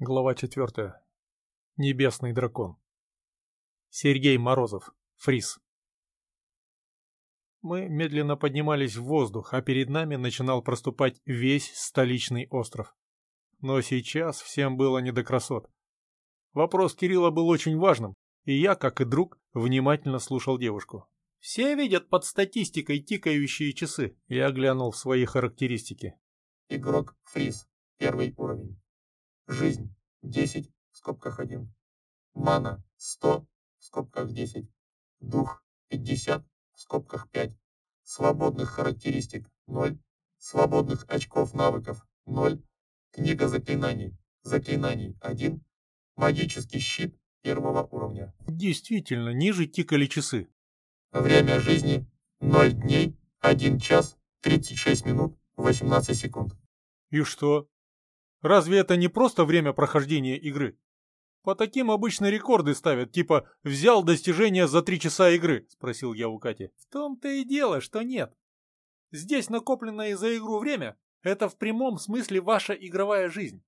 Глава 4. Небесный дракон. Сергей Морозов. Фриз. Мы медленно поднимались в воздух, а перед нами начинал проступать весь столичный остров. Но сейчас всем было не до красот. Вопрос Кирилла был очень важным, и я, как и друг, внимательно слушал девушку. «Все видят под статистикой тикающие часы?» Я глянул в свои характеристики. Игрок Фриз. Первый уровень. Жизнь 10 в скобках 1. Мана 100 в скобках 10. Дух 50 в скобках 5. Свободных характеристик 0. Свободных очков навыков 0. Книга заклинаний. Заклинаний 1. Магический щит первого уровня. Действительно, ниже тикали часы. Время жизни 0 дней, 1 час, 36 минут, 18 секунд. И что? Разве это не просто время прохождения игры? По таким обычно рекорды ставят, типа «взял достижение за три часа игры», — спросил я у Кати. В том-то и дело, что нет. Здесь накопленное за игру время — это в прямом смысле ваша игровая жизнь.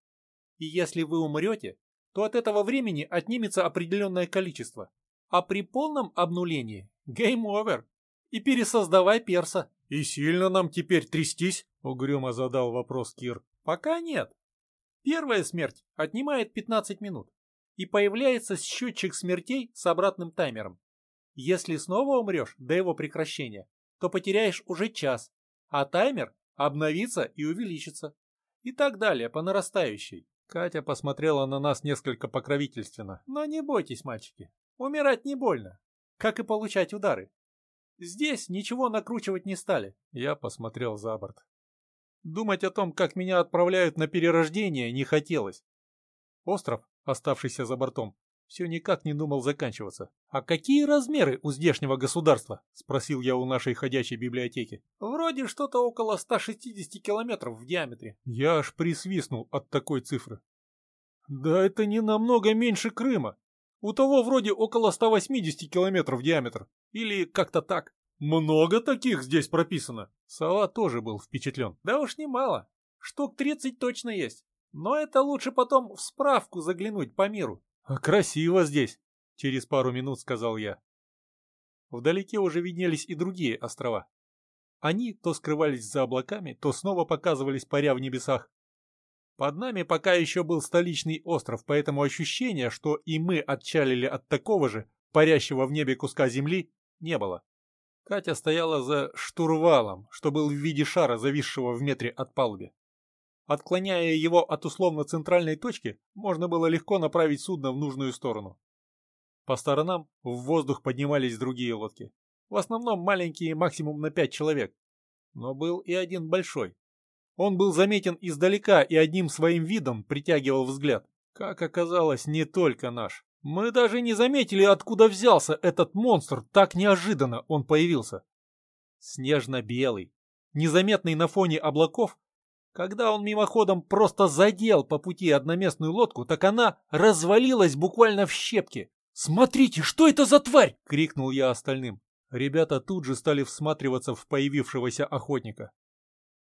И если вы умрете, то от этого времени отнимется определенное количество. А при полном обнулении — game over. И пересоздавай перса. «И сильно нам теперь трястись?» — угрюмо задал вопрос Кир. «Пока нет. Первая смерть отнимает 15 минут, и появляется счетчик смертей с обратным таймером. Если снова умрешь до его прекращения, то потеряешь уже час, а таймер обновится и увеличится. И так далее, по нарастающей. Катя посмотрела на нас несколько покровительственно. Но не бойтесь, мальчики, умирать не больно, как и получать удары. Здесь ничего накручивать не стали. Я посмотрел за борт. Думать о том, как меня отправляют на перерождение, не хотелось. Остров, оставшийся за бортом, все никак не думал заканчиваться. «А какие размеры у здешнего государства?» – спросил я у нашей ходячей библиотеки. «Вроде что-то около 160 километров в диаметре». Я аж присвистнул от такой цифры. «Да это не намного меньше Крыма. У того вроде около 180 километров в диаметр. Или как-то так». «Много таких здесь прописано?» Сова тоже был впечатлен. «Да уж немало. Штук 30 точно есть. Но это лучше потом в справку заглянуть по миру». «А красиво здесь», — через пару минут сказал я. Вдалеке уже виднелись и другие острова. Они то скрывались за облаками, то снова показывались паря в небесах. Под нами пока еще был столичный остров, поэтому ощущения, что и мы отчалили от такого же, парящего в небе куска земли, не было. Катя стояла за штурвалом, что был в виде шара, зависшего в метре от палуби. Отклоняя его от условно-центральной точки, можно было легко направить судно в нужную сторону. По сторонам в воздух поднимались другие лодки. В основном маленькие, максимум на пять человек. Но был и один большой. Он был заметен издалека и одним своим видом притягивал взгляд. Как оказалось, не только наш. Мы даже не заметили, откуда взялся этот монстр, так неожиданно он появился. Снежно-белый, незаметный на фоне облаков, когда он мимоходом просто задел по пути одноместную лодку, так она развалилась буквально в щепки. «Смотрите, что это за тварь?» — крикнул я остальным. Ребята тут же стали всматриваться в появившегося охотника.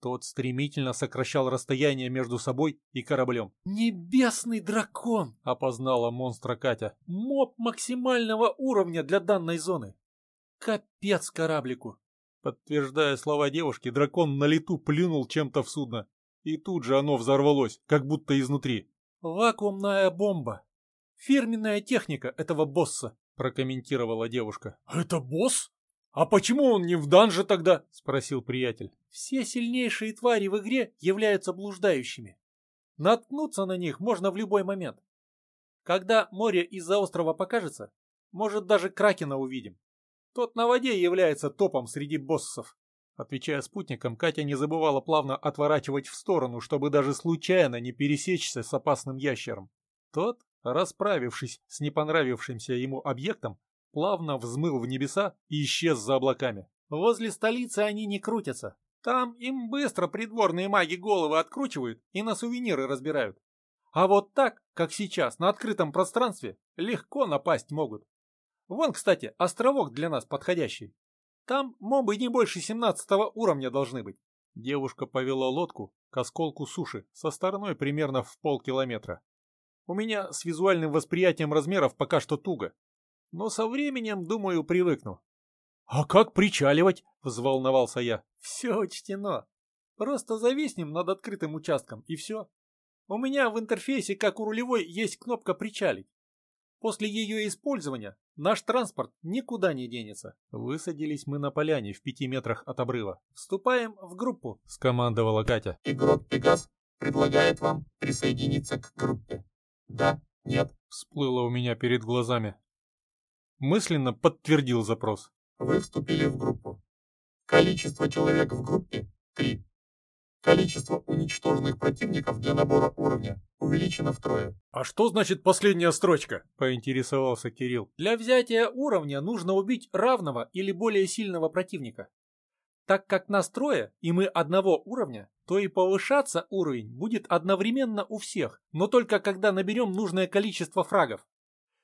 Тот стремительно сокращал расстояние между собой и кораблем. «Небесный дракон!» — опознала монстра Катя. «Моб максимального уровня для данной зоны!» «Капец кораблику!» Подтверждая слова девушки, дракон на лету плюнул чем-то в судно. И тут же оно взорвалось, как будто изнутри. «Вакуумная бомба! Фирменная техника этого босса!» прокомментировала девушка. «Это босс? А почему он не в данже тогда?» спросил приятель. Все сильнейшие твари в игре являются блуждающими. Наткнуться на них можно в любой момент. Когда море из-за острова покажется, может даже Кракена увидим. Тот на воде является топом среди боссов. Отвечая спутникам, Катя не забывала плавно отворачивать в сторону, чтобы даже случайно не пересечься с опасным ящером. Тот, расправившись с непонравившимся ему объектом, плавно взмыл в небеса и исчез за облаками. Возле столицы они не крутятся, там им быстро придворные маги головы откручивают и на сувениры разбирают. А вот так, как сейчас, на открытом пространстве, легко напасть могут. Вон, кстати, островок для нас подходящий. Там мобы не больше 17 уровня должны быть. Девушка повела лодку к осколку суши со стороной примерно в полкилометра. У меня с визуальным восприятием размеров пока что туго. Но со временем, думаю, привыкну. «А как причаливать?» — взволновался я. «Все учтено. Просто зависнем над открытым участком, и все. У меня в интерфейсе, как у рулевой, есть кнопка «Причалить». После ее использования наш транспорт никуда не денется. Высадились мы на поляне в пяти метрах от обрыва. «Вступаем в группу», — скомандовала Катя. Игрок Пегас предлагает вам присоединиться к группе. Да, нет, Всплыло у меня перед глазами. Мысленно подтвердил запрос. вы вступили в группу. Количество человек в группе – 3. Количество уничтоженных противников для набора уровня увеличено втрое. «А что значит последняя строчка?» — поинтересовался Кирилл. «Для взятия уровня нужно убить равного или более сильного противника. Так как нас трое, и мы одного уровня, то и повышаться уровень будет одновременно у всех, но только когда наберем нужное количество фрагов.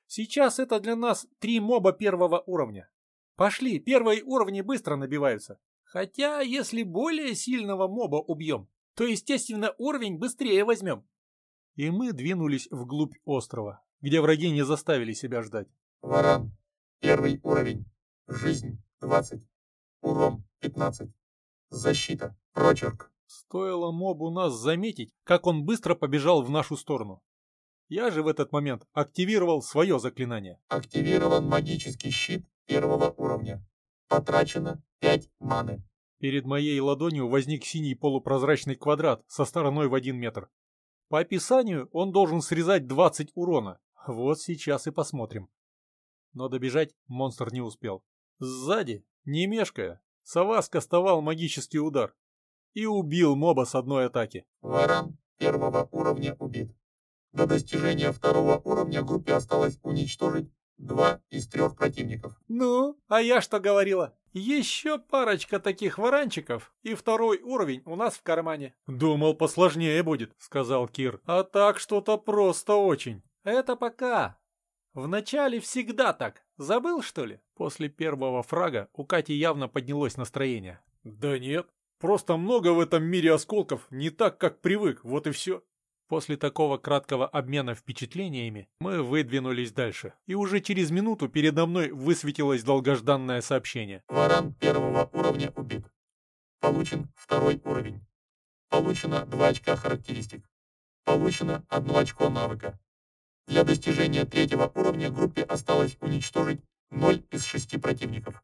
Сейчас это для нас три моба первого уровня. Пошли, первые уровни быстро набиваются. Хотя, если более сильного моба убьем, то, естественно, уровень быстрее возьмем. И мы двинулись вглубь острова, где враги не заставили себя ждать. Варан. Первый уровень. Жизнь. 20. Урон. 15. Защита. Прочерк. Стоило мобу нас заметить, как он быстро побежал в нашу сторону. Я же в этот момент активировал свое заклинание. Активирован магический щит первого уровня. Потрачено 5 маны. Перед моей ладонью возник синий полупрозрачный квадрат со стороной в один метр. По описанию он должен срезать 20 урона. Вот сейчас и посмотрим. Но добежать монстр не успел. Сзади, не мешкая, сова скостовал магический удар и убил моба с одной атаки. Варан первого уровня убит. До достижения второго уровня группе осталось уничтожить два из трех противников. Ну, а я что говорила? Еще парочка таких варанчиков, и второй уровень у нас в кармане. Думал, посложнее будет, сказал Кир. А так что-то просто очень. Это пока. Вначале всегда так. Забыл, что ли? После первого фрага у Кати явно поднялось настроение. Да нет, просто много в этом мире осколков, не так, как привык, вот и все. После такого краткого обмена впечатлениями мы выдвинулись дальше, и уже через минуту передо мной высветилось долгожданное сообщение. Варан первого уровня убит. Получен второй уровень. Получено 2 очка характеристик. Получено 1 очко навыка. Для достижения третьего уровня группе осталось уничтожить 0 из 6 противников.